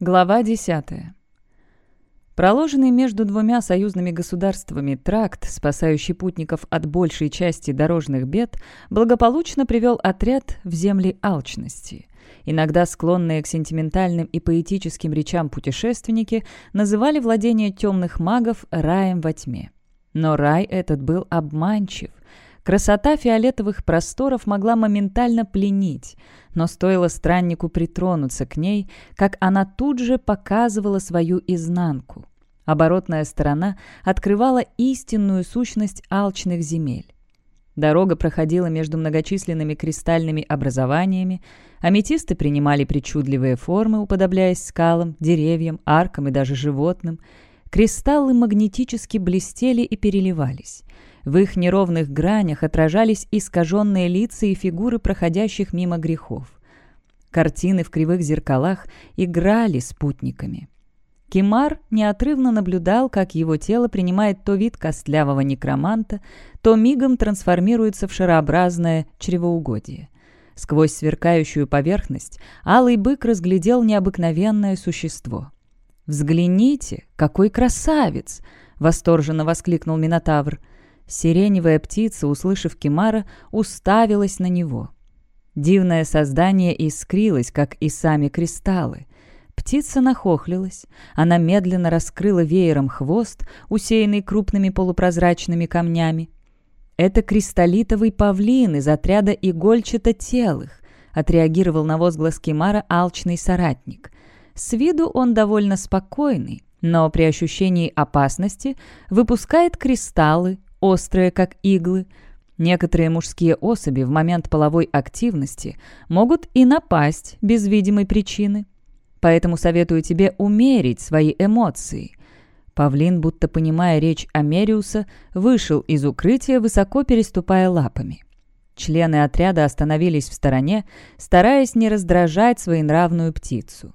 Глава 10. Проложенный между двумя союзными государствами тракт, спасающий путников от большей части дорожных бед, благополучно привел отряд в земли алчности. Иногда склонные к сентиментальным и поэтическим речам путешественники называли владение темных магов раем во тьме. Но рай этот был обманчив. Красота фиолетовых просторов могла моментально пленить, но стоило страннику притронуться к ней, как она тут же показывала свою изнанку. Оборотная сторона открывала истинную сущность алчных земель. Дорога проходила между многочисленными кристальными образованиями, аметисты принимали причудливые формы, уподобляясь скалам, деревьям, аркам и даже животным. Кристаллы магнетически блестели и переливались. В их неровных гранях отражались искаженные лица и фигуры проходящих мимо грехов. Картины в кривых зеркалах играли спутниками. Кимар неотрывно наблюдал, как его тело принимает то вид костлявого некроманта, то мигом трансформируется в шарообразное чревоугодие. Сквозь сверкающую поверхность алый бык разглядел необыкновенное существо. «Взгляните, какой красавец!» — восторженно воскликнул Минотавр. Сиреневая птица, услышав Кимара, уставилась на него. Дивное создание искрилось, как и сами кристаллы. Птица нахохлилась. Она медленно раскрыла веером хвост, усеянный крупными полупрозрачными камнями. «Это кристаллитовый павлин из отряда игольчато-телых», отреагировал на возглас Кимара алчный соратник. С виду он довольно спокойный, но при ощущении опасности выпускает кристаллы, острые, как иглы. Некоторые мужские особи в момент половой активности могут и напасть без видимой причины. Поэтому советую тебе умерить свои эмоции. Павлин, будто понимая речь Америуса, вышел из укрытия, высоко переступая лапами. Члены отряда остановились в стороне, стараясь не раздражать своенравную птицу.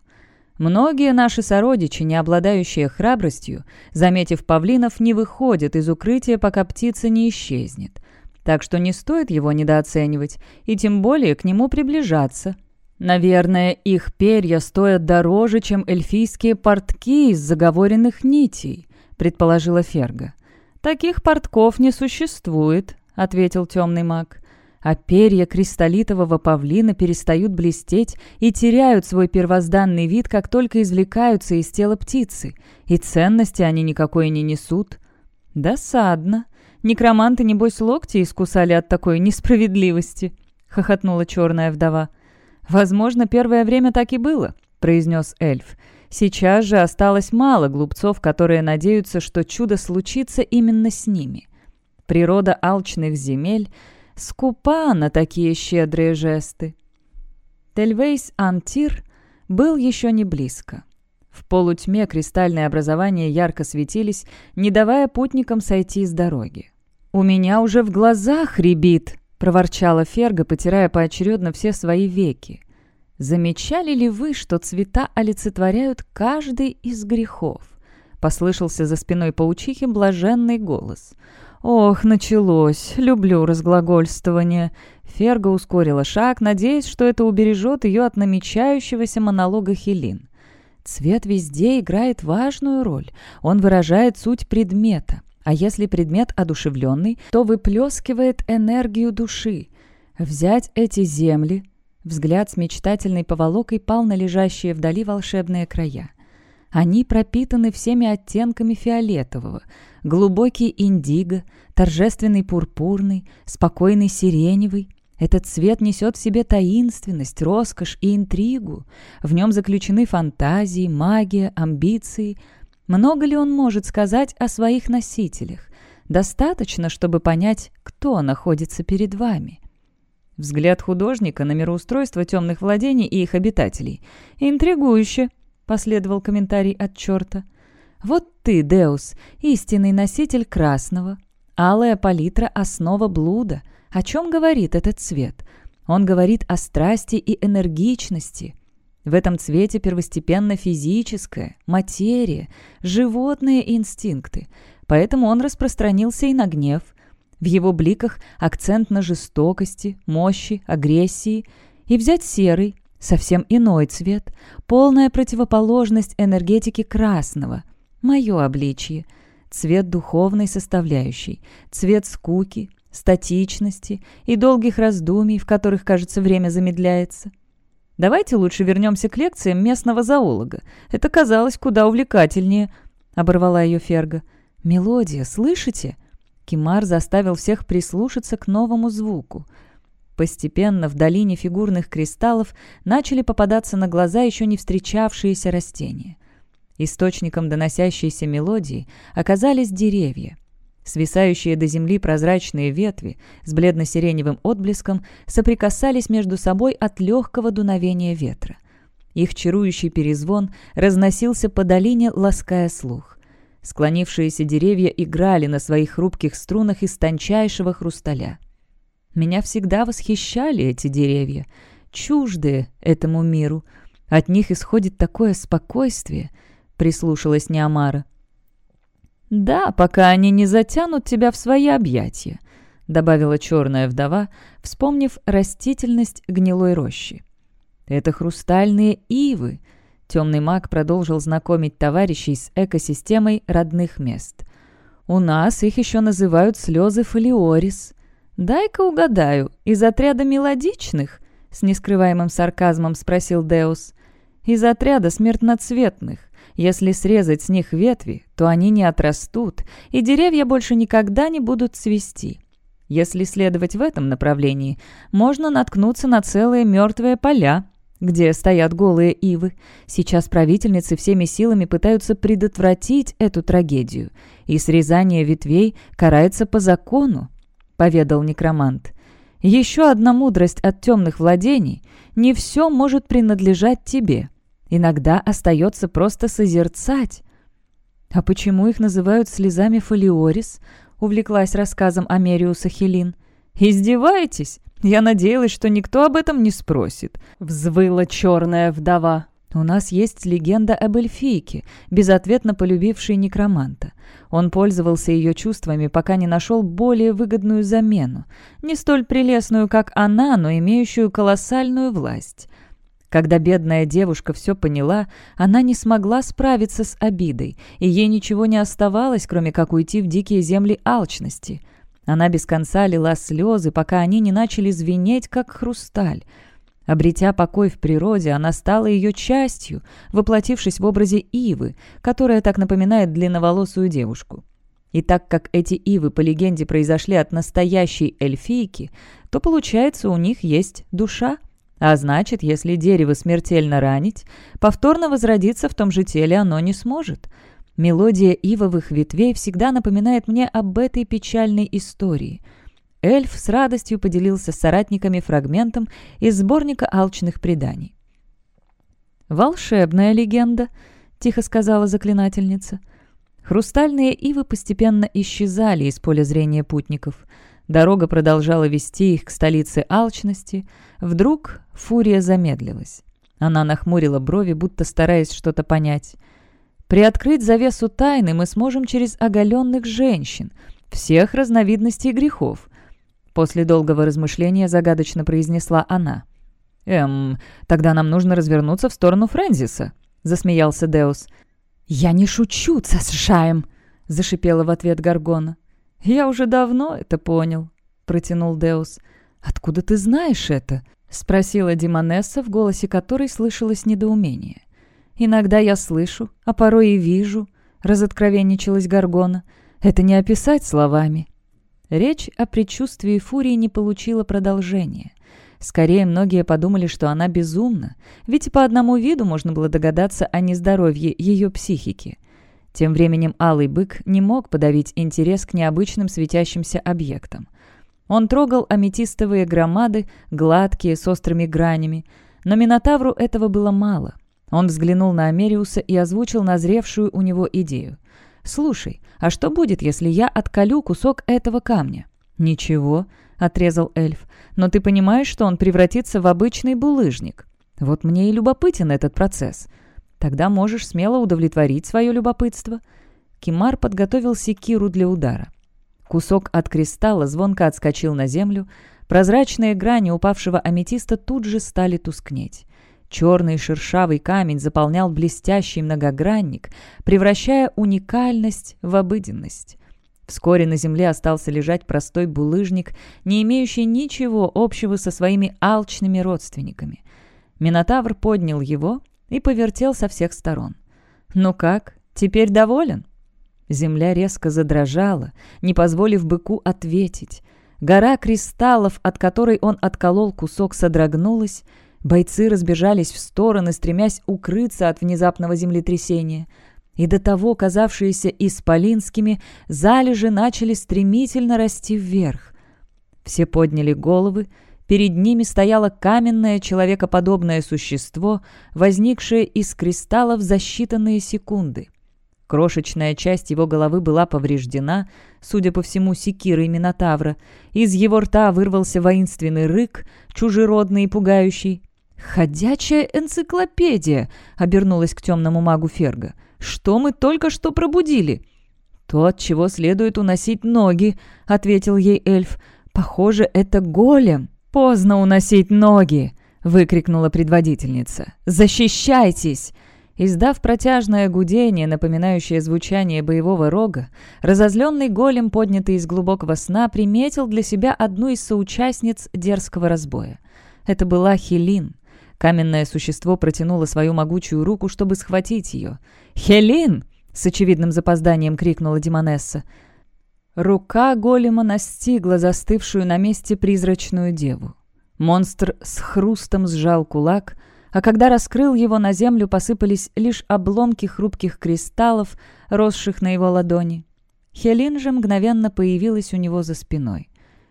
Многие наши сородичи, не обладающие храбростью, заметив павлинов, не выходят из укрытия, пока птица не исчезнет. Так что не стоит его недооценивать, и тем более к нему приближаться. Наверное, их перья стоят дороже, чем эльфийские портки из заговоренных нитей, предположила Ферга. Таких портков не существует, ответил темный маг а перья кристаллитового павлина перестают блестеть и теряют свой первозданный вид, как только извлекаются из тела птицы, и ценности они никакой не несут. «Досадно. Некроманты, небось, локти искусали от такой несправедливости», — хохотнула черная вдова. «Возможно, первое время так и было», — произнес эльф. «Сейчас же осталось мало глупцов, которые надеются, что чудо случится именно с ними. Природа алчных земель — скупа на такие щедрые жесты. Тельвейс Антир был еще не близко. В полутьме кристальные образования ярко светились, не давая путникам сойти с дороги. «У меня уже в глазах рябит!» — проворчала Ферга, потирая поочередно все свои веки. «Замечали ли вы, что цвета олицетворяют каждый из грехов?» — послышался за спиной паучихи блаженный голос. «Ох, началось. Люблю разглагольствование». Ферга ускорила шаг, надеясь, что это убережет ее от намечающегося монолога Хелин. Цвет везде играет важную роль. Он выражает суть предмета. А если предмет одушевленный, то выплескивает энергию души. Взять эти земли... Взгляд с мечтательной поволокой пал на лежащие вдали волшебные края. Они пропитаны всеми оттенками фиолетового — глубокий индиго, торжественный пурпурный, спокойный сиреневый. Этот цвет несет в себе таинственность, роскошь и интригу. В нем заключены фантазии, магия, амбиции. Много ли он может сказать о своих носителях? Достаточно, чтобы понять, кто находится перед вами. Взгляд художника на мироустройство темных владений и их обитателей. «Интригующе», — последовал комментарий от черта. Вот ты, Деус, истинный носитель красного. Алая палитра — основа блуда. О чем говорит этот цвет? Он говорит о страсти и энергичности. В этом цвете первостепенно физическое, материя, животные инстинкты. Поэтому он распространился и на гнев. В его бликах акцент на жестокости, мощи, агрессии. И взять серый, Совсем иной цвет, полная противоположность энергетики красного. Мое обличье. Цвет духовной составляющей, цвет скуки, статичности и долгих раздумий, в которых, кажется, время замедляется. Давайте лучше вернемся к лекциям местного зоолога. Это казалось куда увлекательнее», — оборвала ее Ферга. «Мелодия, слышите?» Кимар заставил всех прислушаться к новому звуку. Постепенно в долине фигурных кристаллов начали попадаться на глаза еще не встречавшиеся растения. Источником доносящейся мелодии оказались деревья. Свисающие до земли прозрачные ветви с бледно-сиреневым отблеском соприкасались между собой от легкого дуновения ветра. Их чарующий перезвон разносился по долине, лаская слух. Склонившиеся деревья играли на своих хрупких струнах из тончайшего хрусталя. Меня всегда восхищали эти деревья, чуждые этому миру. От них исходит такое спокойствие, прислушалась Неамара. «Да, пока они не затянут тебя в свои объятия», — добавила черная вдова, вспомнив растительность гнилой рощи. «Это хрустальные ивы», — темный маг продолжил знакомить товарищей с экосистемой родных мест. «У нас их еще называют слезы фолиорис. Дай-ка угадаю, из отряда мелодичных?» — с нескрываемым сарказмом спросил Деус. «Из отряда смертноцветных. Если срезать с них ветви, то они не отрастут, и деревья больше никогда не будут цвести. Если следовать в этом направлении, можно наткнуться на целые мертвые поля, где стоят голые ивы. Сейчас правительницы всеми силами пытаются предотвратить эту трагедию, и срезание ветвей карается по закону, — поведал некромант. Еще одна мудрость от темных владений — не все может принадлежать тебе. Иногда остается просто созерцать. «А почему их называют слезами фолиорис?» — увлеклась рассказом Америуса Хелин. «Издеваетесь? Я надеялась, что никто об этом не спросит», — взвыла черная вдова. «У нас есть легенда об эльфийке, безответно полюбившей некроманта. Он пользовался ее чувствами, пока не нашел более выгодную замену, не столь прелестную, как она, но имеющую колоссальную власть. Когда бедная девушка все поняла, она не смогла справиться с обидой, и ей ничего не оставалось, кроме как уйти в дикие земли алчности. Она без конца лила слезы, пока они не начали звенеть, как хрусталь. Обретя покой в природе, она стала ее частью, воплотившись в образе Ивы, которая так напоминает длинноволосую девушку. И так как эти ивы, по легенде, произошли от настоящей эльфийки, то, получается, у них есть душа — а значит, если дерево смертельно ранить, повторно возродиться в том же теле оно не сможет. Мелодия ивовых ветвей всегда напоминает мне об этой печальной истории. Эльф с радостью поделился с соратниками фрагментом из сборника алчных преданий. «Волшебная легенда», — тихо сказала заклинательница. Хрустальные ивы постепенно исчезали из поля зрения путников — Дорога продолжала вести их к столице алчности. Вдруг фурия замедлилась. Она нахмурила брови, будто стараясь что-то понять. «Приоткрыть завесу тайны мы сможем через оголенных женщин, всех разновидностей грехов», после долгого размышления загадочно произнесла она. «Эм, тогда нам нужно развернуться в сторону Фрэнсиса», — засмеялся Деус. «Я не шучу, Цасшаем», — зашипела в ответ Гаргона. «Я уже давно это понял», — протянул Деус. «Откуда ты знаешь это?» — спросила Димонесса, в голосе которой слышалось недоумение. «Иногда я слышу, а порой и вижу», — разоткровенничалась Гаргона. «Это не описать словами». Речь о предчувствии Фурии не получила продолжения. Скорее, многие подумали, что она безумна, ведь по одному виду можно было догадаться о нездоровье ее психики. Тем временем Алый Бык не мог подавить интерес к необычным светящимся объектам. Он трогал аметистовые громады, гладкие, с острыми гранями. Но Минотавру этого было мало. Он взглянул на Америуса и озвучил назревшую у него идею. «Слушай, а что будет, если я отколю кусок этого камня?» «Ничего», — отрезал эльф. «Но ты понимаешь, что он превратится в обычный булыжник?» «Вот мне и любопытен этот процесс. Тогда можешь смело удовлетворить свое любопытство». Кимар подготовил секиру для удара. Кусок от кристалла звонко отскочил на землю. Прозрачные грани упавшего аметиста тут же стали тускнеть. Черный шершавый камень заполнял блестящий многогранник, превращая уникальность в обыденность. Вскоре на земле остался лежать простой булыжник, не имеющий ничего общего со своими алчными родственниками. Минотавр поднял его и повертел со всех сторон. «Ну как, теперь доволен?» Земля резко задрожала, не позволив быку ответить. Гора кристаллов, от которой он отколол кусок, содрогнулась. Бойцы разбежались в стороны, стремясь укрыться от внезапного землетрясения. И до того казавшиеся исполинскими, залежи начали стремительно расти вверх. Все подняли головы, перед ними стояло каменное человекоподобное существо, возникшее из кристаллов за считанные секунды. Крошечная часть его головы была повреждена, судя по всему, секирой Минотавра. Из его рта вырвался воинственный рык, чужеродный и пугающий. «Ходячая энциклопедия!» — обернулась к темному магу Ферга. «Что мы только что пробудили?» «То, от чего следует уносить ноги», — ответил ей эльф. «Похоже, это голем». «Поздно уносить ноги!» — выкрикнула предводительница. «Защищайтесь!» Издав протяжное гудение, напоминающее звучание боевого рога, разозленный голем, поднятый из глубокого сна, приметил для себя одну из соучастниц дерзкого разбоя. Это была Хелин. Каменное существо протянуло свою могучую руку, чтобы схватить ее. «Хелин!» — с очевидным запозданием крикнула Демонесса. Рука голема настигла застывшую на месте призрачную деву. Монстр с хрустом сжал кулак — а когда раскрыл его, на землю посыпались лишь обломки хрупких кристаллов, росших на его ладони. Хелин же мгновенно появилась у него за спиной.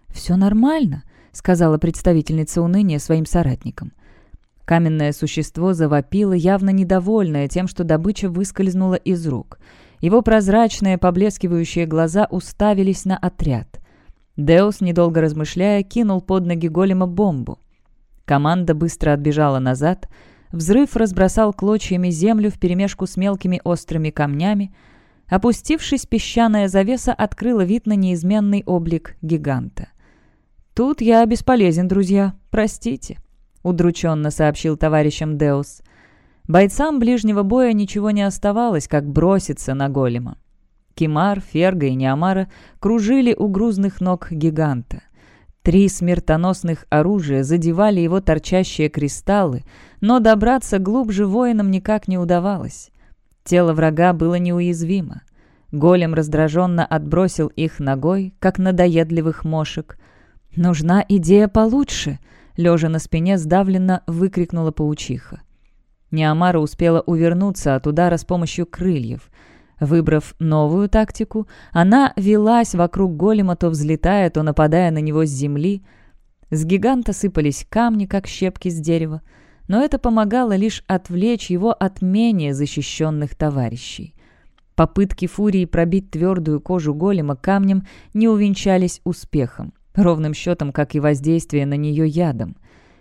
«Все нормально», — сказала представительница уныния своим соратникам. Каменное существо завопило, явно недовольное тем, что добыча выскользнула из рук. Его прозрачные, поблескивающие глаза уставились на отряд. Деус, недолго размышляя, кинул под ноги голема бомбу. Команда быстро отбежала назад. Взрыв разбросал клочьями землю вперемешку с мелкими острыми камнями. Опустившись, песчаная завеса открыла вид на неизменный облик гиганта. «Тут я бесполезен, друзья. Простите», — удрученно сообщил товарищам Деус. Бойцам ближнего боя ничего не оставалось, как броситься на голема. Кимар, Ферга и Неамара кружили у грузных ног гиганта. Три смертоносных оружия задевали его торчащие кристаллы, но добраться глубже воинам никак не удавалось. Тело врага было неуязвимо. Голем раздраженно отбросил их ногой, как надоедливых мошек. «Нужна идея получше!» — лежа на спине сдавленно выкрикнула паучиха. Неамара успела увернуться от удара с помощью крыльев — Выбрав новую тактику, она велась вокруг голема, то взлетая, то нападая на него с земли. С гиганта сыпались камни, как щепки с дерева, но это помогало лишь отвлечь его от менее защищенных товарищей. Попытки фурии пробить твердую кожу голема камнем не увенчались успехом, ровным счетом, как и воздействие на нее ядом.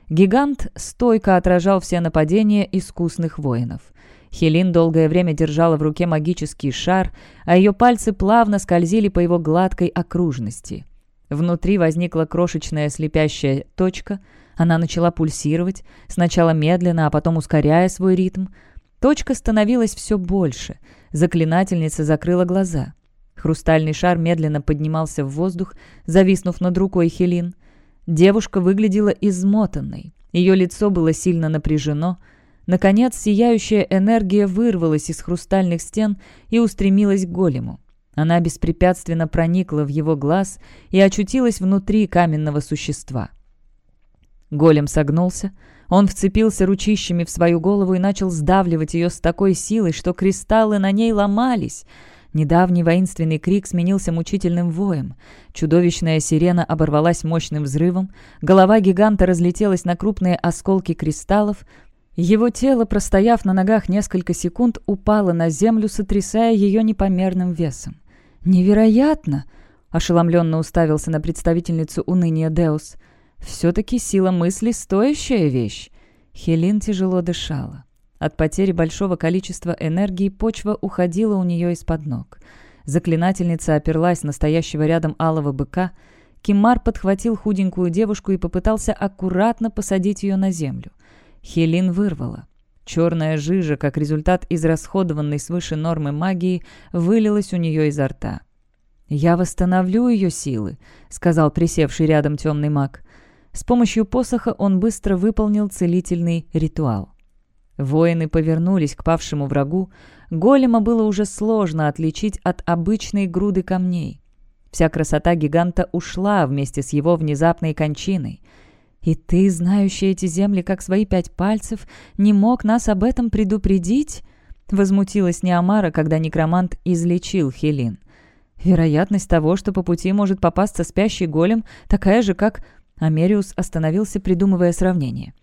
Гигант стойко отражал все нападения искусных воинов — Хелин долгое время держала в руке магический шар, а ее пальцы плавно скользили по его гладкой окружности. Внутри возникла крошечная слепящая точка. Она начала пульсировать, сначала медленно, а потом ускоряя свой ритм. Точка становилась все больше. Заклинательница закрыла глаза. Хрустальный шар медленно поднимался в воздух, зависнув над рукой Хелин. Девушка выглядела измотанной. Ее лицо было сильно напряжено — Наконец, сияющая энергия вырвалась из хрустальных стен и устремилась к голему. Она беспрепятственно проникла в его глаз и очутилась внутри каменного существа. Голем согнулся. Он вцепился ручищами в свою голову и начал сдавливать ее с такой силой, что кристаллы на ней ломались. Недавний воинственный крик сменился мучительным воем. Чудовищная сирена оборвалась мощным взрывом, голова гиганта разлетелась на крупные осколки кристаллов, его тело, простояв на ногах несколько секунд, упало на землю, сотрясая ее непомерным весом. «Невероятно!» — ошеломленно уставился на представительницу уныния Деус. «Все-таки сила мысли — стоящая вещь!» Хелин тяжело дышала. От потери большого количества энергии почва уходила у нее из-под ног. Заклинательница оперлась на стоящего рядом алого быка. Кимар подхватил худенькую девушку и попытался аккуратно посадить ее на землю. Хелин вырвала. Черная жижа, как результат израсходованной свыше нормы магии, вылилась у нее изо рта. «Я восстановлю ее силы», — сказал присевший рядом темный маг. С помощью посоха он быстро выполнил целительный ритуал. Воины повернулись к павшему врагу. Голема было уже сложно отличить от обычной груды камней. Вся красота гиганта ушла вместе с его внезапной кончиной. «И ты, знающий эти земли как свои пять пальцев, не мог нас об этом предупредить?» Возмутилась Неамара, когда некромант излечил Хелин. «Вероятность того, что по пути может попасться спящий голем, такая же, как...» Америус остановился, придумывая сравнение.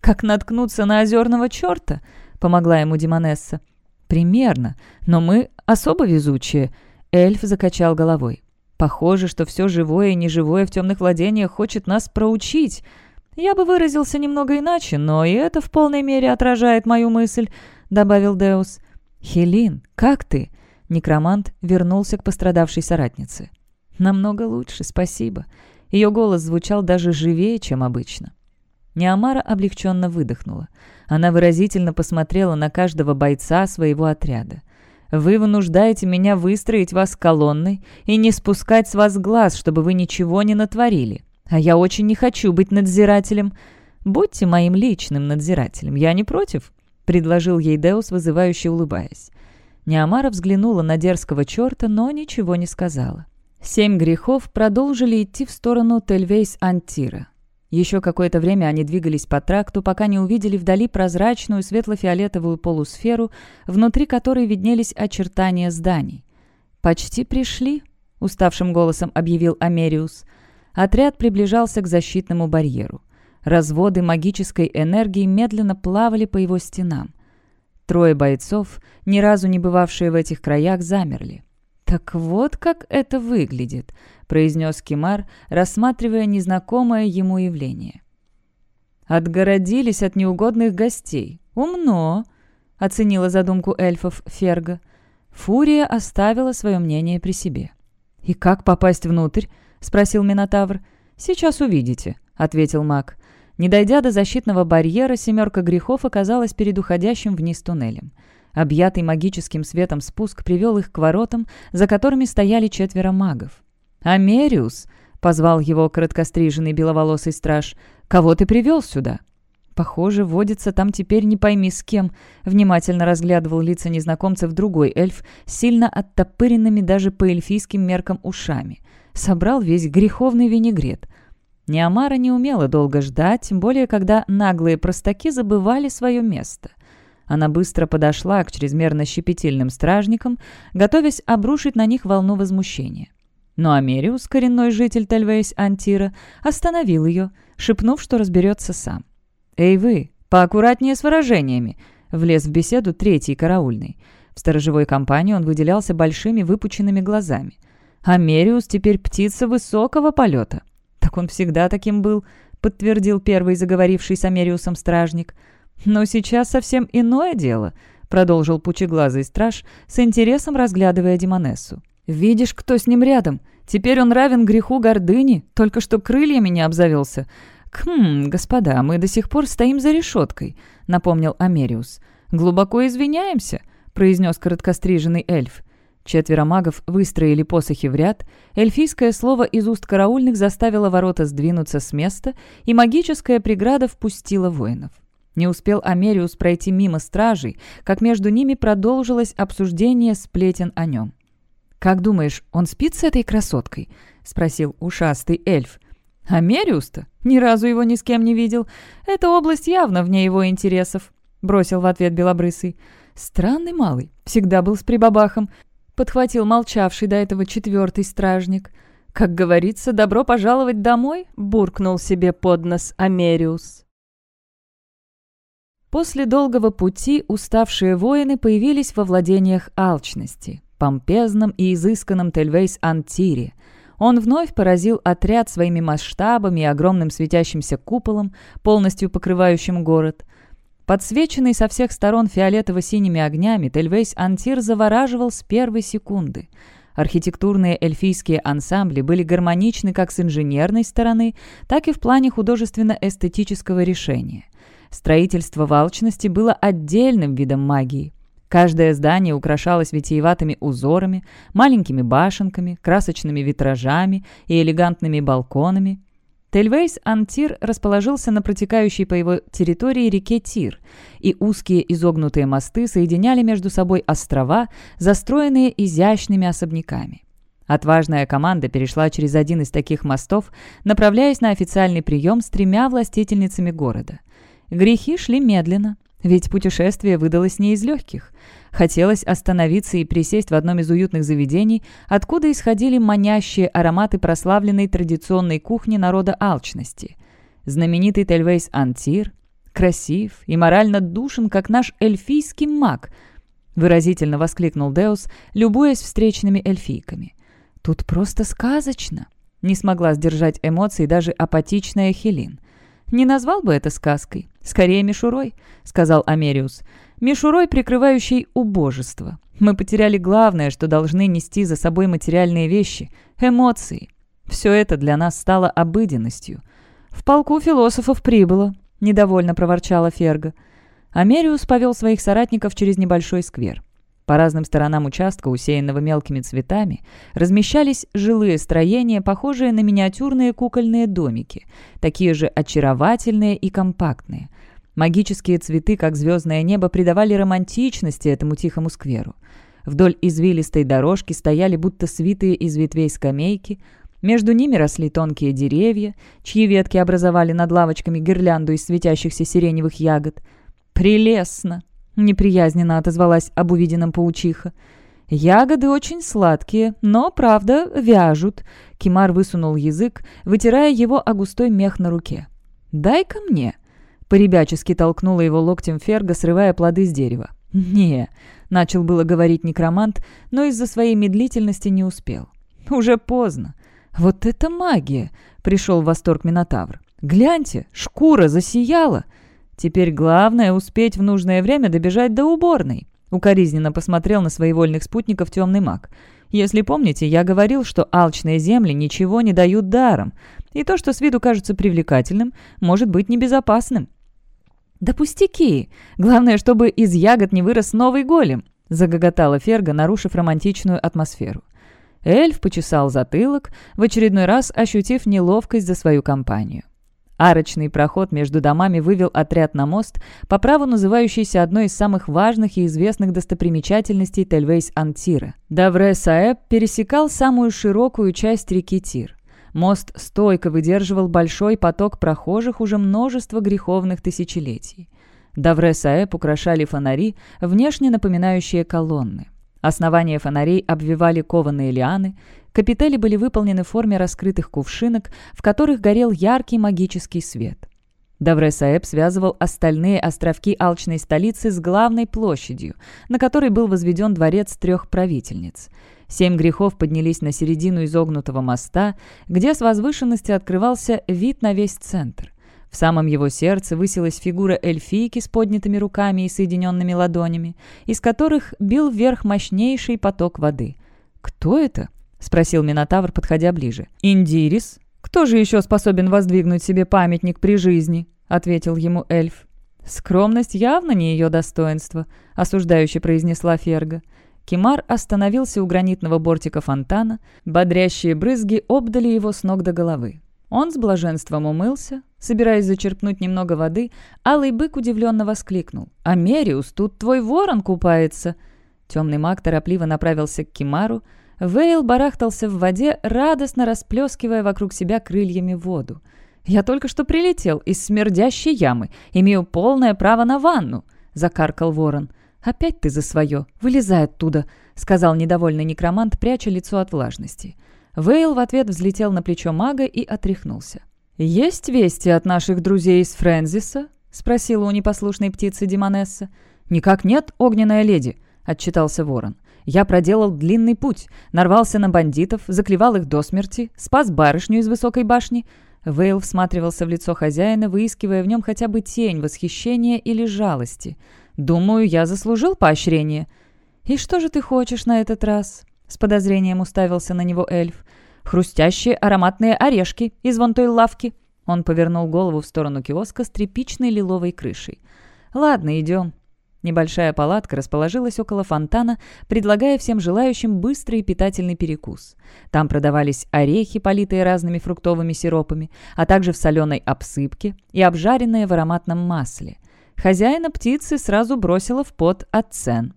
«Как наткнуться на озерного черта?» — помогла ему Демонесса. «Примерно, но мы особо везучие», — эльф закачал головой. «Похоже, что все живое и неживое в темных владениях хочет нас проучить. Я бы выразился немного иначе, но и это в полной мере отражает мою мысль», — добавил Деус. «Хелин, как ты?» Некромант вернулся к пострадавшей соратнице. «Намного лучше, спасибо». Ее голос звучал даже живее, чем обычно. Неамара облегченно выдохнула. Она выразительно посмотрела на каждого бойца своего отряда. «Вы вынуждаете меня выстроить вас колонной и не спускать с вас глаз, чтобы вы ничего не натворили. А я очень не хочу быть надзирателем. Будьте моим личным надзирателем, я не против», — предложил ей Деус, вызывающе улыбаясь. Неамара взглянула на дерзкого черта, но ничего не сказала. Семь грехов продолжили идти в сторону Тельвейс-Антира. Еще какое-то время они двигались по тракту, пока не увидели вдали прозрачную светло-фиолетовую полусферу, внутри которой виднелись очертания зданий. «Почти пришли», — уставшим голосом объявил Америус. Отряд приближался к защитному барьеру. Разводы магической энергии медленно плавали по его стенам. Трое бойцов, ни разу не бывавшие в этих краях, замерли. «Так вот как это выглядит», — произнес Кимар, рассматривая незнакомое ему явление. «Отгородились от неугодных гостей. Умно», — оценила задумку эльфов Ферга. Фурия оставила свое мнение при себе. «И как попасть внутрь?» — спросил Минотавр. «Сейчас увидите», — ответил маг. Не дойдя до защитного барьера, семерка грехов оказалась перед уходящим вниз туннелем. Объятый магическим светом спуск привел их к воротам, за которыми стояли четверо магов. «Америус!» — позвал его короткостриженный беловолосый страж. «Кого ты привел сюда?» Похоже, водится там теперь не пойми с кем. Внимательно разглядывал лица незнакомцев другой эльф, сильно оттопыренными даже по эльфийским меркам ушами. Собрал весь греховный винегрет. Неамара не умела долго ждать, тем более, когда наглые простаки забывали свое место — она быстро подошла к чрезмерно щепетильным стражникам, готовясь обрушить на них волну возмущения. Но Америус, коренной житель Тельвейс-Антира, остановил ее, шепнув, что разберется сам. «Эй вы, поаккуратнее с выражениями!» — влез в беседу третий караульный. В сторожевой компании он выделялся большими выпученными глазами. «Америус теперь птица высокого полета». «Так он всегда таким был», — подтвердил первый заговоривший с Америусом стражник. «Но сейчас совсем иное дело», — продолжил пучеглазый страж, с интересом разглядывая Демонессу. «Видишь, кто с ним рядом? Теперь он равен греху гордыни, только что крыльями не обзавелся». «Хм, господа, мы до сих пор стоим за решеткой», — напомнил Америус. «Глубоко извиняемся», — произнес короткостриженный эльф. Четверо магов выстроили посохи в ряд, эльфийское слово из уст караульных заставило ворота сдвинуться с места, и магическая преграда впустила воинов. Не успел Америус пройти мимо стражей, как между ними продолжилось обсуждение сплетен о нем. «Как думаешь, он спит с этой красоткой?» — спросил ушастый эльф. «Америус-то? Ни разу его ни с кем не видел. Эта область явно вне его интересов», — бросил в ответ Белобрысый. «Странный малый, всегда был с прибабахом», — подхватил молчавший до этого четвертый стражник. «Как говорится, добро пожаловать домой», — буркнул себе под нос Америус. После долгого пути уставшие воины появились во владениях алчности, помпезном и изысканном Тельвейс-Антире. Он вновь поразил отряд своими масштабами и огромным светящимся куполом, полностью покрывающим город. Подсвеченный со всех сторон фиолетово-синими огнями, Тельвейс-Антир завораживал с первой секунды. Архитектурные эльфийские ансамбли были гармоничны как с инженерной стороны, так и в плане художественно-эстетического решения – Строительство в алчности было отдельным видом магии. Каждое здание украшалось витиеватыми узорами, маленькими башенками, красочными витражами и элегантными балконами. Тельвейс-Антир расположился на протекающей по его территории реке Тир, и узкие изогнутые мосты соединяли между собой острова, застроенные изящными особняками. Отважная команда перешла через один из таких мостов, направляясь на официальный прием с тремя властительницами города. Грехи шли медленно, ведь путешествие выдалось не из легких. Хотелось остановиться и присесть в одном из уютных заведений, откуда исходили манящие ароматы прославленной традиционной кухни народа алчности. Знаменитый Тельвейс Антир, красив и морально душен, как наш эльфийский маг, выразительно воскликнул Деус, любуясь встречными эльфийками. «Тут просто сказочно!» Не смогла сдержать эмоций даже апатичная Хелин. «Не назвал бы это сказкой. Скорее мишурой», — сказал Америус. «Мишурой, прикрывающей убожество. Мы потеряли главное, что должны нести за собой материальные вещи — эмоции. Все это для нас стало обыденностью. В полку философов прибыло», — недовольно проворчала Ферга. Америус повел своих соратников через небольшой сквер. По разным сторонам участка, усеянного мелкими цветами, размещались жилые строения, похожие на миниатюрные кукольные домики, такие же очаровательные и компактные. Магические цветы, как звездное небо, придавали романтичности этому тихому скверу. Вдоль извилистой дорожки стояли будто свитые из ветвей скамейки, между ними росли тонкие деревья, чьи ветки образовали над лавочками гирлянду из светящихся сиреневых ягод. «Прелестно!» Неприязненно отозвалась об увиденном паучиха. «Ягоды очень сладкие, но, правда, вяжут». Кимар высунул язык, вытирая его о густой мех на руке. «Дай-ка мне». Поребячески толкнула его локтем Ферга, срывая плоды с дерева. «Не», — начал было говорить некромант, но из-за своей медлительности не успел. «Уже поздно». «Вот это магия!» — пришел в восторг Минотавр. «Гляньте, шкура засияла!» Теперь главное успеть в нужное время добежать до уборной. Укоризненно посмотрел на своевольных спутников темный маг. Если помните, я говорил, что алчные земли ничего не дают даром, и то, что с виду кажется привлекательным, может быть небезопасным. «Да пустяки! Главное, чтобы из ягод не вырос новый голем!» — загоготала Ферга, нарушив романтичную атмосферу. Эльф почесал затылок, в очередной раз ощутив неловкость за свою компанию. Арочный проход между домами вывел отряд на мост, по праву называющийся одной из самых важных и известных достопримечательностей Тельвейс-Антира. Давре-Саэб пересекал самую широкую часть реки Тир. Мост стойко выдерживал большой поток прохожих уже множество греховных тысячелетий. Давре-Саэб украшали фонари, внешне напоминающие колонны. Основание фонарей обвивали кованые лианы, капители были выполнены в форме раскрытых кувшинок, в которых горел яркий магический свет. Давре-Саэб связывал остальные островки алчной столицы с главной площадью, на которой был возведен дворец трех правительниц. Семь грехов поднялись на середину изогнутого моста, где с возвышенности открывался вид на весь центр. В самом его сердце высилась фигура эльфийки с поднятыми руками и соединенными ладонями, из которых бил вверх мощнейший поток воды. «Кто это?» — спросил Минотавр, подходя ближе. «Индирис. Кто же еще способен воздвигнуть себе памятник при жизни?» — ответил ему эльф. «Скромность явно не ее достоинство», — осуждающе произнесла Ферга. Кимар остановился у гранитного бортика фонтана, бодрящие брызги обдали его с ног до головы. Он с блаженством умылся, собираясь зачерпнуть немного воды, алый бык удивленно воскликнул. «Америус, тут твой ворон купается!» Темный маг торопливо направился к Кимару. Вейл барахтался в воде, радостно расплескивая вокруг себя крыльями воду. «Я только что прилетел из смердящей ямы. Имею полное право на ванну!» — закаркал ворон. «Опять ты за свое. Вылезай оттуда!» — сказал недовольный некромант, пряча лицо от влажности. Вейл в ответ взлетел на плечо мага и отряхнулся. «Есть вести от наших друзей из Фрэнзиса?» — спросила у непослушной птицы Димонесса. «Никак нет, огненная леди», — отчитался ворон. «Я проделал длинный путь, нарвался на бандитов, заклевал их до смерти, спас барышню из высокой башни». Вейл всматривался в лицо хозяина, выискивая в нем хотя бы тень восхищения или жалости. «Думаю, я заслужил поощрение». «И что же ты хочешь на этот раз?» С подозрением уставился на него эльф. «Хрустящие ароматные орешки из вон той лавки», Он повернул голову в сторону киоска с тряпичной лиловой крышей. «Ладно, идем». Небольшая палатка расположилась около фонтана, предлагая всем желающим быстрый и питательный перекус. Там продавались орехи, политые разными фруктовыми сиропами, а также в соленой обсыпке и обжаренные в ароматном масле. Хозяина птицы сразу бросила в пот от цен.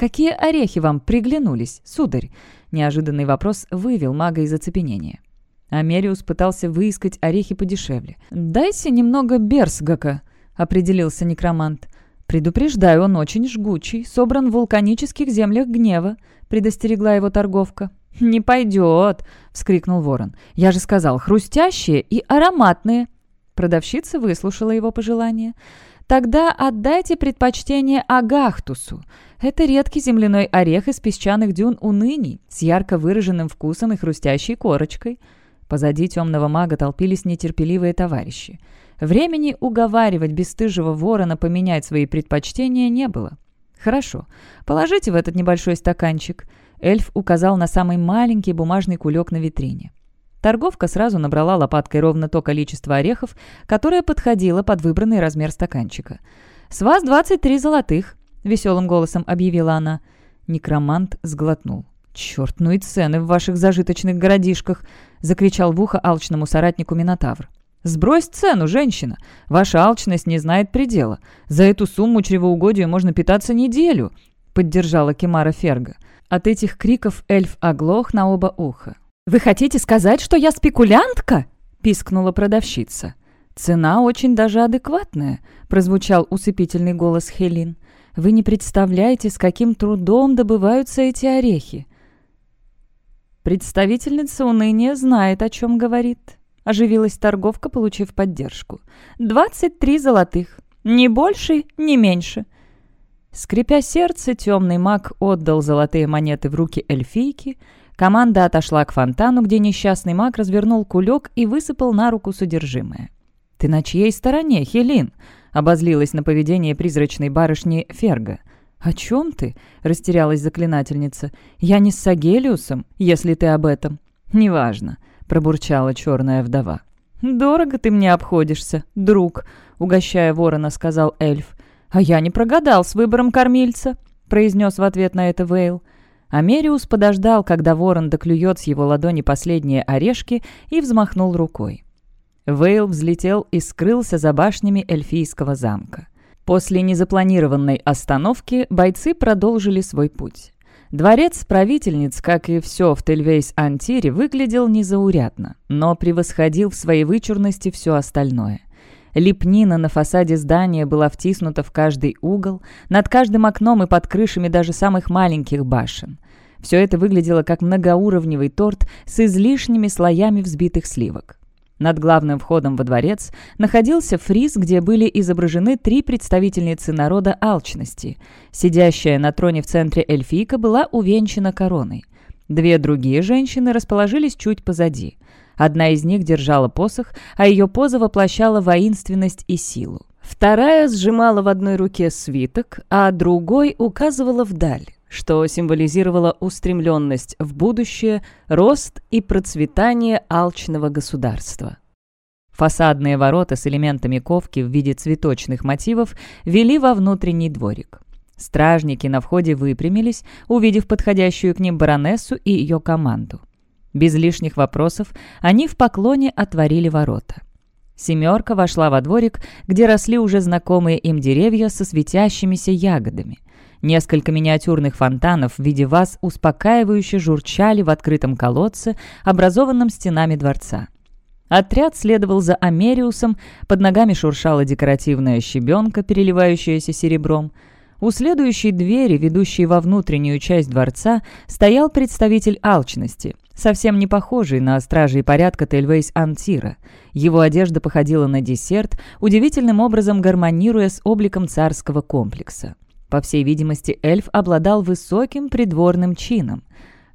«Какие орехи вам приглянулись, сударь?» Неожиданный вопрос вывел мага из оцепенения. Америус пытался выискать орехи подешевле. «Дайте немного берсгака», — определился некромант. «Предупреждаю, он очень жгучий, собран в вулканических землях гнева», — предостерегла его торговка. «Не пойдет!» — вскрикнул ворон. «Я же сказал, хрустящие и ароматные!» Продавщица выслушала его пожелание. «Тогда отдайте предпочтение агахтусу. Это редкий земляной орех из песчаных дюн уныний с ярко выраженным вкусом и хрустящей корочкой». Позади темного мага толпились нетерпеливые товарищи. Времени уговаривать бесстыжего ворона поменять свои предпочтения не было. «Хорошо, положите в этот небольшой стаканчик». Эльф указал на самый маленький бумажный кулек на витрине. Торговка сразу набрала лопаткой ровно то количество орехов, которое подходило под выбранный размер стаканчика. «С вас 23 золотых», — веселым голосом объявила она. Некромант сглотнул. «Черт, ну и цены в ваших зажиточных городишках!» — закричал в ухо алчному соратнику Минотавр. «Сбрось цену, женщина! Ваша алчность не знает предела. За эту сумму чревоугодию можно питаться неделю!» — поддержала Кемара Ферга. От этих криков эльф оглох на оба уха. «Вы хотите сказать, что я спекулянтка?» — пискнула продавщица. «Цена очень даже адекватная», — прозвучал усыпительный голос Хелин. «Вы не представляете, с каким трудом добываются эти орехи». Представительница уныния знает, о чем говорит. Оживилась торговка, получив поддержку. «Двадцать три золотых. Ни больше, ни меньше». Скрипя сердце, темный маг отдал золотые монеты в руки эльфийки. Команда отошла к фонтану, где несчастный маг развернул кулек и высыпал на руку содержимое. «Ты на чьей стороне, Хелин?» — обозлилась на поведение призрачной барышни Ферга. «О чем ты?» — растерялась заклинательница. «Я не с Сагелиусом, если ты об этом». «Неважно пробурчала черная вдова. «Дорого ты мне обходишься, друг», — угощая ворона, сказал эльф. «А я не прогадал с выбором кормильца», — произнес в ответ на это Вейл. Америус подождал, когда ворон доклюет с его ладони последние орешки, и взмахнул рукой. Вейл взлетел и скрылся за башнями эльфийского замка. После незапланированной остановки бойцы продолжили свой путь. Дворец правительниц, как и все в Тельвейс-Антире, выглядел незаурядно, но превосходил в своей вычурности все остальное. Лепнина на фасаде здания была втиснута в каждый угол, над каждым окном и под крышами даже самых маленьких башен. Все это выглядело как многоуровневый торт с излишними слоями взбитых сливок. Над главным входом во дворец находился фриз, где были изображены три представительницы народа алчности. Сидящая на троне в центре эльфийка была увенчана короной. Две другие женщины расположились чуть позади. Одна из них держала посох, а ее поза воплощала воинственность и силу. Вторая сжимала в одной руке свиток, а другой указывала вдаль что символизировало устремленность в будущее, рост и процветание алчного государства. Фасадные ворота с элементами ковки в виде цветочных мотивов вели во внутренний дворик. Стражники на входе выпрямились, увидев подходящую к ним баронессу и ее команду. Без лишних вопросов они в поклоне отворили ворота. Семерка вошла во дворик, где росли уже знакомые им деревья со светящимися ягодами – Несколько миниатюрных фонтанов в виде ваз успокаивающе журчали в открытом колодце, образованном стенами дворца. Отряд следовал за Америусом, под ногами шуршала декоративная щебенка, переливающаяся серебром. У следующей двери, ведущей во внутреннюю часть дворца, стоял представитель алчности, совсем не похожий на стражей порядка Тельвейс Антира. Его одежда походила на десерт, удивительным образом гармонируя с обликом царского комплекса. По всей видимости, эльф обладал высоким придворным чином.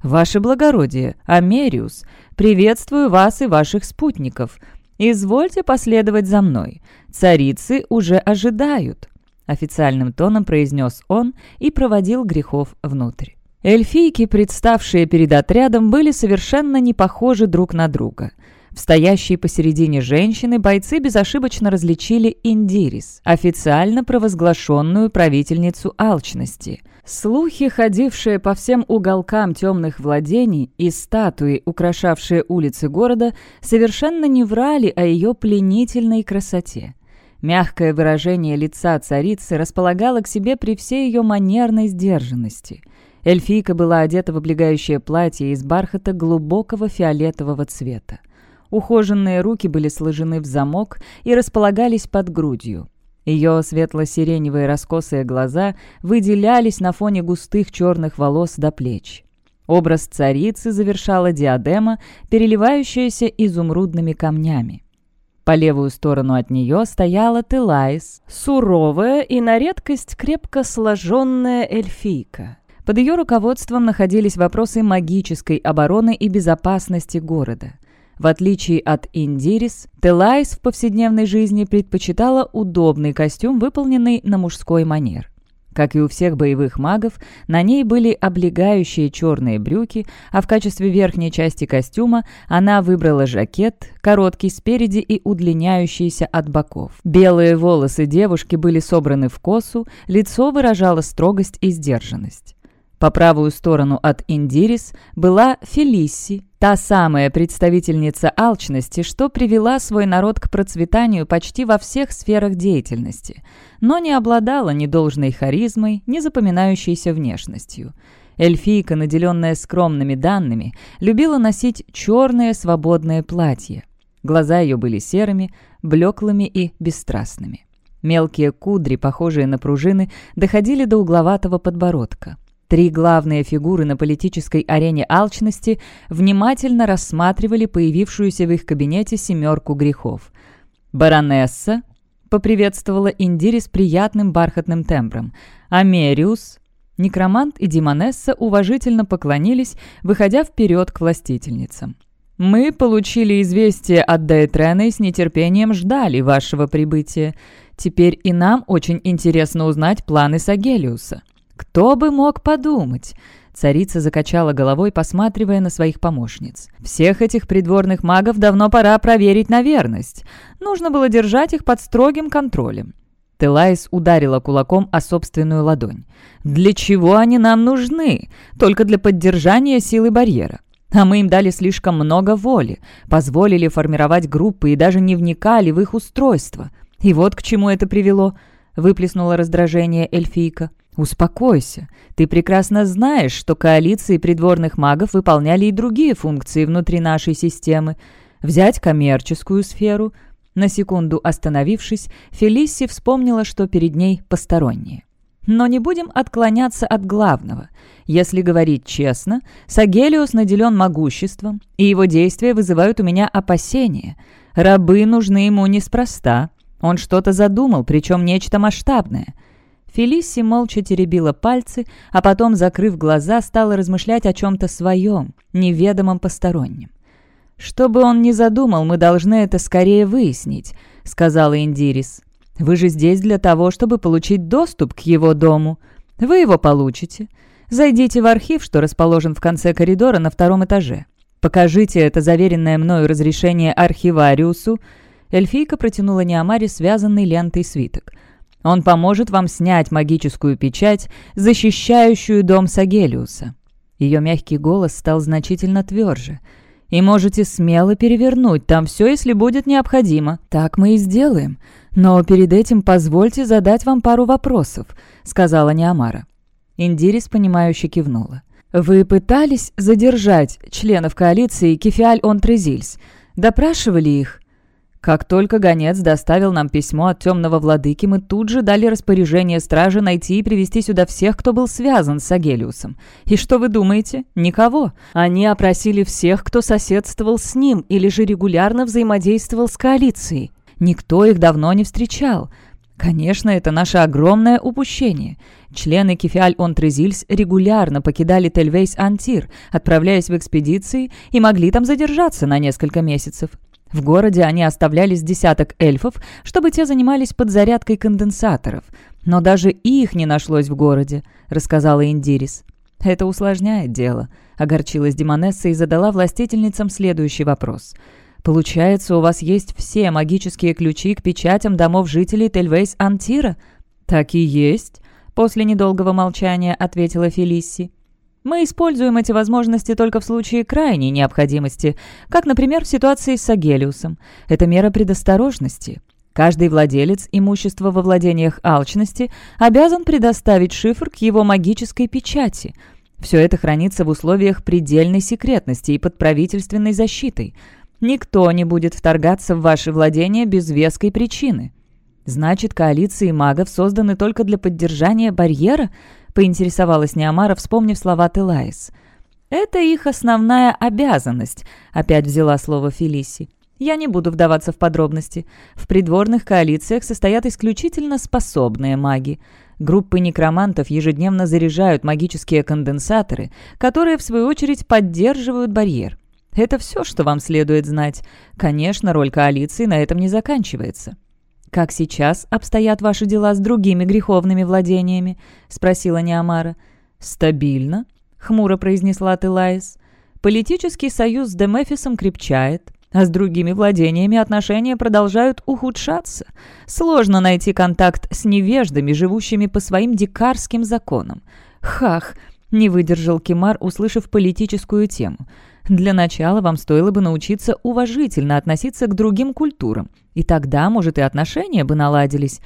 «Ваше благородие, Америус, приветствую вас и ваших спутников. Извольте последовать за мной. Царицы уже ожидают», — официальным тоном произнес он и проводил грехов внутрь. Эльфийки, представшие перед отрядом, были совершенно не похожи друг на друга — В стоящей посередине женщины бойцы безошибочно различили Индирис, официально провозглашенную правительницу алчности. Слухи, ходившие по всем уголкам темных владений, и статуи, украшавшие улицы города, совершенно не врали о ее пленительной красоте. Мягкое выражение лица царицы располагало к себе при всей ее манерной сдержанности. Эльфийка была одета в облегающее платье из бархата глубокого фиолетового цвета. Ухоженные руки были сложены в замок и располагались под грудью. Ее светло-сиреневые раскосые глаза выделялись на фоне густых черных волос до плеч. Образ царицы завершала диадема, переливающаяся изумрудными камнями. По левую сторону от нее стояла Телайс, суровая и на редкость крепко сложенная эльфийка. Под ее руководством находились вопросы магической обороны и безопасности города – в отличие от Индирис, Телайс в повседневной жизни предпочитала удобный костюм, выполненный на мужской манер. Как и у всех боевых магов, на ней были облегающие черные брюки, а в качестве верхней части костюма она выбрала жакет, короткий спереди и удлиняющийся от боков. Белые волосы девушки были собраны в косу, лицо выражало строгость и сдержанность. По правую сторону от Индирис была Фелисси, та самая представительница алчности, что привела свой народ к процветанию почти во всех сферах деятельности, но не обладала ни должной харизмой, ни запоминающейся внешностью. Эльфийка, наделенная скромными данными, любила носить черное свободное платье. Глаза ее были серыми, блеклыми и бесстрастными. Мелкие кудри, похожие на пружины, доходили до угловатого подбородка. Три главные фигуры на политической арене алчности внимательно рассматривали появившуюся в их кабинете семерку грехов. «Баронесса», — поприветствовала Индири с приятным бархатным тембром, «Америус», Некромант и Димонесса уважительно поклонились, выходя вперед к властительницам. «Мы получили известие от Дейтрена и с нетерпением ждали вашего прибытия. Теперь и нам очень интересно узнать планы Сагелиуса». «Кто бы мог подумать?» Царица закачала головой, посматривая на своих помощниц. «Всех этих придворных магов давно пора проверить на верность. Нужно было держать их под строгим контролем». Телайс ударила кулаком о собственную ладонь. «Для чего они нам нужны? Только для поддержания силы барьера. А мы им дали слишком много воли, позволили формировать группы и даже не вникали в их устройство. И вот к чему это привело», — выплеснула раздражение эльфийка. «Успокойся. Ты прекрасно знаешь, что коалиции придворных магов выполняли и другие функции внутри нашей системы. Взять коммерческую сферу». На секунду остановившись, Фелисси вспомнила, что перед ней посторонние. Но не будем отклоняться от главного. Если говорить честно, Сагелиус наделен могуществом, и его действия вызывают у меня опасения. Рабы нужны ему неспроста. Он что-то задумал, причем нечто масштабное – Фелисси молча теребила пальцы, а потом, закрыв глаза, стала размышлять о чем-то своем, неведомом постороннем. «Что бы он ни задумал, мы должны это скорее выяснить», — сказала Индирис. «Вы же здесь для того, чтобы получить доступ к его дому. Вы его получите. Зайдите в архив, что расположен в конце коридора на втором этаже. Покажите это заверенное мною разрешение архивариусу». Эльфийка протянула Неомаре связанный лентой свиток — он поможет вам снять магическую печать, защищающую дом Сагелиуса». Ее мягкий голос стал значительно тверже. «И можете смело перевернуть там все, если будет необходимо. Так мы и сделаем. Но перед этим позвольте задать вам пару вопросов», — сказала Неамара. Индирис, понимающе кивнула. «Вы пытались задержать членов коалиции Кефиаль-Он-Трезильс? Допрашивали их?» Как только гонец доставил нам письмо от темного владыки, мы тут же дали распоряжение стражи найти и привести сюда всех, кто был связан с Агелиусом. И что вы думаете? Никого. Они опросили всех, кто соседствовал с ним или же регулярно взаимодействовал с коалицией. Никто их давно не встречал. Конечно, это наше огромное упущение. Члены Кефиаль-Он-Трезильс регулярно покидали Тельвейс-Антир, отправляясь в экспедиции, и могли там задержаться на несколько месяцев. В городе они оставляли с десяток эльфов, чтобы те занимались подзарядкой конденсаторов. Но даже их не нашлось в городе, рассказала Индирис. «Это усложняет дело», — огорчилась Демонесса и задала властительницам следующий вопрос. Получается, у вас есть все магические ключи к печатям домов жителей Тельвейс-Антира?» «Так и есть», — после недолгого молчания ответила Фелисси. «Мы используем эти возможности только в случае крайней необходимости, как, например, в ситуации с Агелиусом. Это мера предосторожности. Каждый владелец имущества во владениях алчности обязан предоставить шифр к его магической печати. Все это хранится в условиях предельной секретности и под правительственной защитой. Никто не будет вторгаться в ваши владения без веской причины. Значит, коалиции магов созданы только для поддержания барьера? Поинтересовалась Неомара, вспомнив слова Телаис. «Это их основная обязанность», — опять взяла слово Фелиси. Я не буду вдаваться в подробности. В придворных коалициях состоят исключительно способные маги. Группы некромантов ежедневно заряжают магические конденсаторы, которые, в свою очередь, поддерживают барьер. Это все, что вам следует знать. Конечно, роль коалиции на этом не заканчивается. «Как сейчас обстоят ваши дела с другими греховными владениями?» — спросила Неамара. «Стабильно», — хмуро произнесла Телаис. «Политический союз с Демефисом крепчает. А с другими владениями отношения продолжают ухудшаться. Сложно найти контакт с невеждами, живущими по своим дикарским законам. Хах, не выдержал Кимар, услышав политическую тему. Для начала вам стоило бы научиться уважительно относиться к другим культурам, и тогда, может, и отношения бы наладились.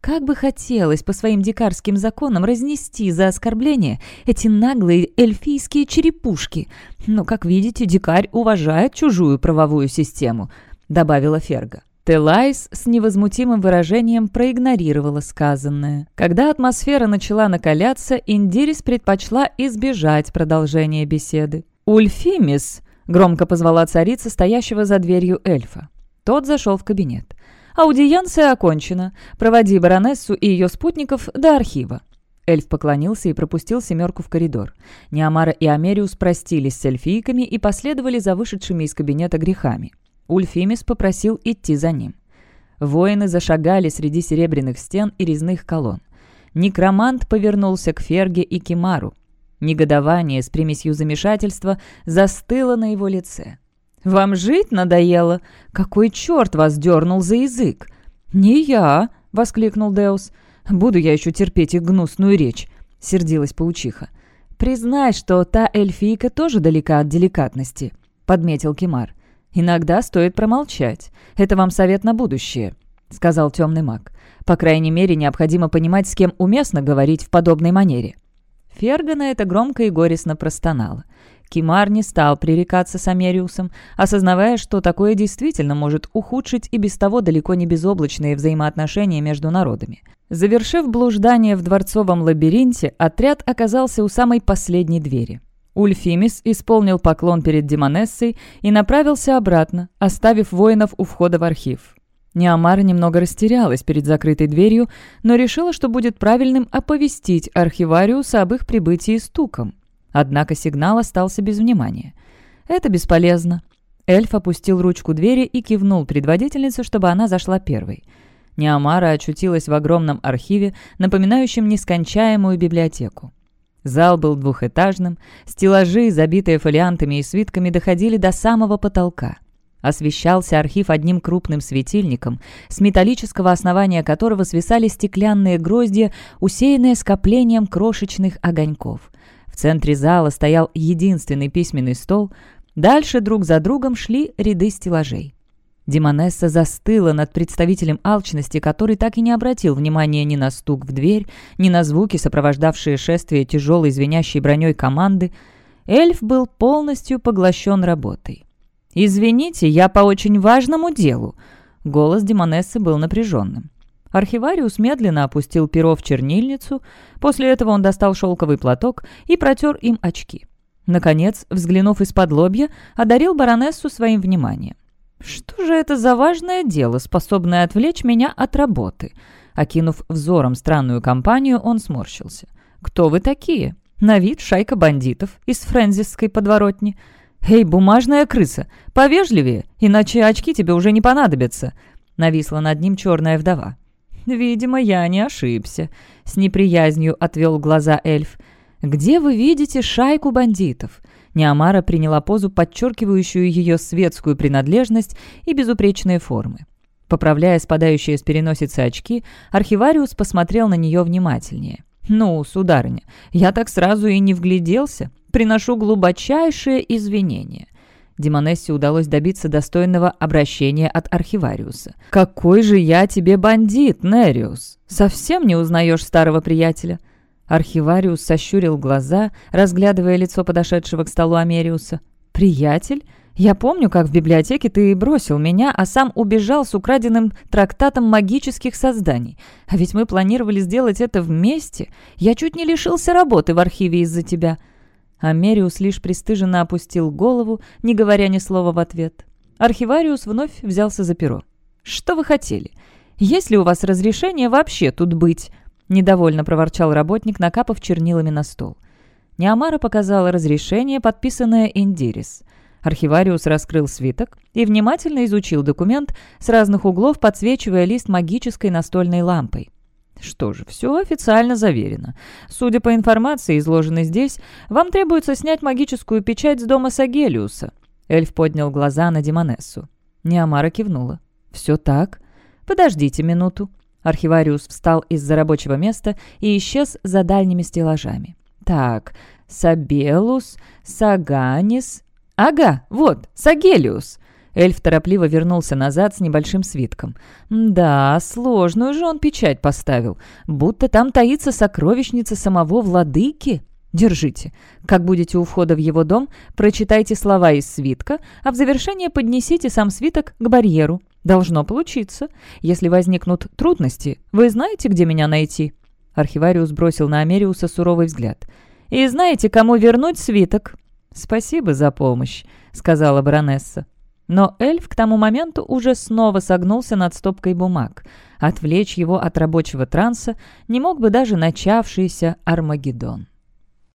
Как бы хотелось по своим дикарским законам разнести за оскорбление эти наглые эльфийские черепушки. Но, как видите, дикарь уважает чужую правовую систему», — добавила Ферга. Телайс с невозмутимым выражением проигнорировала сказанное. Когда атмосфера начала накаляться, Индирис предпочла избежать продолжения беседы. «Ульфимис!» — громко позвала царица, стоящего за дверью эльфа. Тот зашел в кабинет. «Аудиенция окончена. Проводи баронессу и ее спутников до архива». Эльф поклонился и пропустил семерку в коридор. Неамара и Америус простились с эльфийками и последовали за вышедшими из кабинета грехами. Ульфимис попросил идти за ним. Воины зашагали среди серебряных стен и резных колонн. Некромант повернулся к Ферге и Кимару. Негодование с примесью замешательства застыло на его лице. «Вам жить надоело? Какой черт вас дернул за язык?» «Не я!» — воскликнул Деус. «Буду я еще терпеть их гнусную речь», — сердилась паучиха. «Признай, что та эльфийка тоже далека от деликатности», — подметил Кимар. «Иногда стоит промолчать. Это вам совет на будущее», — сказал темный маг. «По крайней мере, необходимо понимать, с кем уместно говорить в подобной манере». Ферга на это громко и горестно простонала. Кимар не стал пререкаться с Америусом, осознавая, что такое действительно может ухудшить и без того далеко не безоблачные взаимоотношения между народами. Завершив блуждание в дворцовом лабиринте, отряд оказался у самой последней двери. Ульфимис исполнил поклон перед Демонессой и направился обратно, оставив воинов у входа в архив. Неамара немного растерялась перед закрытой дверью, но решила, что будет правильным оповестить архивариуса об их прибытии стуком. Однако сигнал остался без внимания. «Это бесполезно». Эльф опустил ручку двери и кивнул предводительнице, чтобы она зашла первой. Неамара очутилась в огромном архиве, напоминающем нескончаемую библиотеку. Зал был двухэтажным, стеллажи, забитые фолиантами и свитками, доходили до самого потолка. Освещался архив одним крупным светильником, с металлического основания которого свисали стеклянные гроздья, усеянные скоплением крошечных огоньков. В центре зала стоял единственный письменный стол, дальше друг за другом шли ряды стеллажей. Демонесса застыла над представителем алчности, который так и не обратил внимания ни на стук в дверь, ни на звуки, сопровождавшие шествие тяжелой звенящей броней команды. Эльф был полностью поглощен работой. «Извините, я по очень важному делу». Голос Демонессы был напряженным. Архивариус медленно опустил перо в чернильницу, после этого он достал шелковый платок и протер им очки. Наконец, взглянув из-под лобья, одарил баронессу своим вниманием. «Что же это за важное дело, способное отвлечь меня от работы?» Окинув взором странную компанию, он сморщился. «Кто вы такие?» «На вид шайка бандитов из френзисской подворотни». «Эй, бумажная крыса, повежливее, иначе очки тебе уже не понадобятся!» Нависла над ним черная вдова. «Видимо, я не ошибся», — с неприязнью отвел глаза эльф. «Где вы видите шайку бандитов? Неамара приняла позу, подчеркивающую ее светскую принадлежность и безупречные формы. Поправляя спадающие с переносицы очки, архивариус посмотрел на нее внимательнее. «Ну, сударыня, я так сразу и не вгляделся. Приношу глубочайшие извинения». Демонессе удалось добиться достойного обращения от архивариуса. «Какой же я тебе бандит, Нериус! Совсем не узнаешь старого приятеля?» Архивариус сощурил глаза, разглядывая лицо подошедшего к столу Америуса. «Приятель? Я помню, как в библиотеке ты бросил меня, а сам убежал с украденным трактатом магических созданий. А ведь мы планировали сделать это вместе. Я чуть не лишился работы в архиве из-за тебя». Америус лишь пристыженно опустил голову, не говоря ни слова в ответ. Архивариус вновь взялся за перо. «Что вы хотели? Есть ли у вас разрешение вообще тут быть?» Недовольно проворчал работник, накапав чернилами на стол. Неамара показала разрешение, подписанное Индирис. Архивариус раскрыл свиток и внимательно изучил документ, с разных углов подсвечивая лист магической настольной лампой. Что же, все официально заверено. Судя по информации, изложенной здесь, вам требуется снять магическую печать с дома Сагелиуса. Эльф поднял глаза на Демонессу. Неамара кивнула. «Все так? Подождите минуту». Архивариус встал из-за рабочего места и исчез за дальними стеллажами. «Так, Сабелус, Саганис, «Ага, вот, Сагелиус!» Эльф торопливо вернулся назад с небольшим свитком. «Да, сложную же он печать поставил. Будто там таится сокровищница самого владыки. Держите. Как будете у входа в его дом, прочитайте слова из свитка, а в завершение поднесите сам свиток к барьеру. Должно получиться. Если возникнут трудности, вы знаете, где меня найти?» Архивариус бросил на Америуса суровый взгляд. «И знаете, кому вернуть свиток?» «Спасибо за помощь», — сказала баронесса. Но эльф к тому моменту уже снова согнулся над стопкой бумаг. Отвлечь его от рабочего транса не мог бы даже начавшийся Армагеддон.